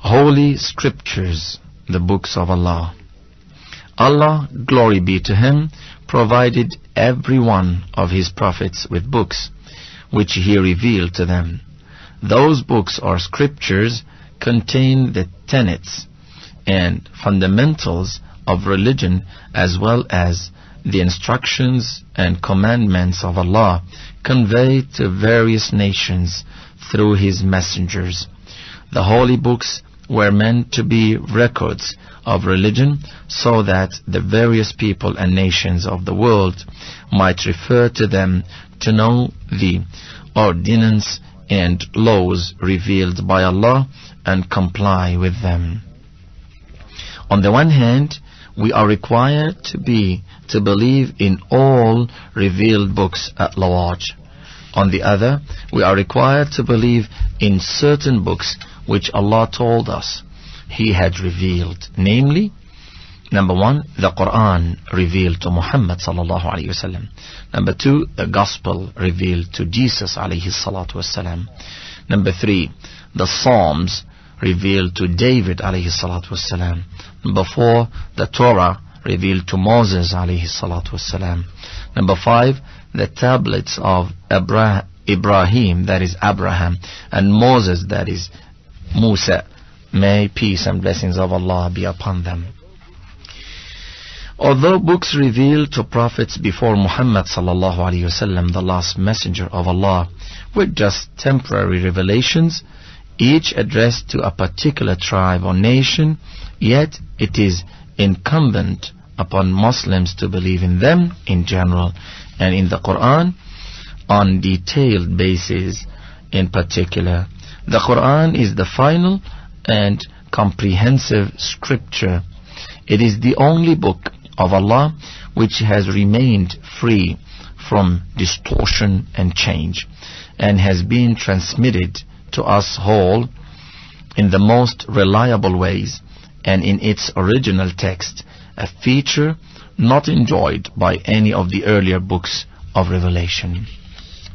Holy Scriptures, the books of Allah. Allah, glory be to Him, provided every one of His prophets with books, which He revealed to them. Those books or scriptures contain the tenets and fundamentals of religion as well as the instructions and commandments of Allah conveyed to various nations through His messengers. The holy books were meant to be records of religion so that the various people and nations of the world might refer to them to know the ordinance and laws revealed by Allah and comply with them. On the one hand, we are required to be to believe in all revealed books at large. On the other, we are required to believe in certain books which Allah told us He had revealed, namely, number one, the Quran revealed to Muhammad sallallahu alaihi wasallam. Number two, the Gospel revealed to Jesus alayhi salatu wasallam. Number three, the Psalms revealed to David alayhi salatu. Number four, the Torah revealed to Moses alayhi salatu. Number five, the tablets of Abra- Ibrahim, that is Abraham, and Moses, that is Musa. May peace and blessings of Allah be upon them. Although books revealed to prophets before Muhammad sallallahu alaihi wasallam, the last messenger of Allah, were just temporary revelations, each addressed to a particular tribe or nation, yet it is incumbent upon Muslims to believe in them in general and in the Quran on detailed basis in particular. The Quran is the final and comprehensive scripture. It is the only book of Allah which has remained free from distortion and change and has been transmitted to us whole in the most reliable ways and in its original text, a feature not enjoyed by any of the earlier books of Revelation.